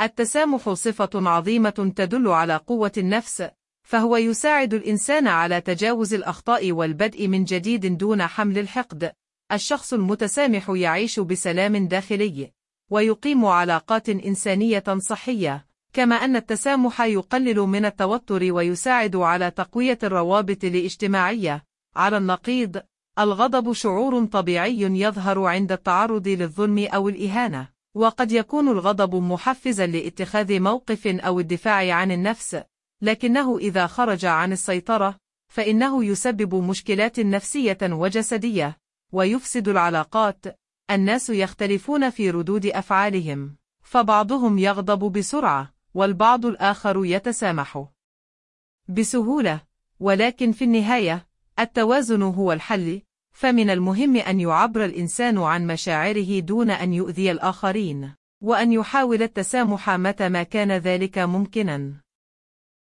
التسامح صفة عظيمة تدل على قوة النفس، فهو يساعد الإنسان على تجاوز الأخطاء والبدء من جديد دون حمل الحقد. الشخص المتسامح يعيش بسلام داخلي، ويقيم علاقات إنسانية صحية، كما أن التسامح يقلل من التوتر ويساعد على تقوية الروابط الاجتماعية. على النقيض، الغضب شعور طبيعي يظهر عند التعرض للظلم أو الإهانة، وقد يكون الغضب محفزا لاتخاذ موقف أو الدفاع عن النفس، لكنه إذا خرج عن السيطرة، فإنه يسبب مشكلات نفسية وجسدية، ويفسد العلاقات. الناس يختلفون في ردود أفعالهم، فبعضهم يغضب بسرعة، والبعض الآخر يتسامح بسهولة، ولكن في النهاية، التوازن هو الحل، فمن المهم أن يعبر الإنسان عن مشاعره دون أن يؤذي الآخرين، وأن يحاول التسامح متى ما كان ذلك ممكناً.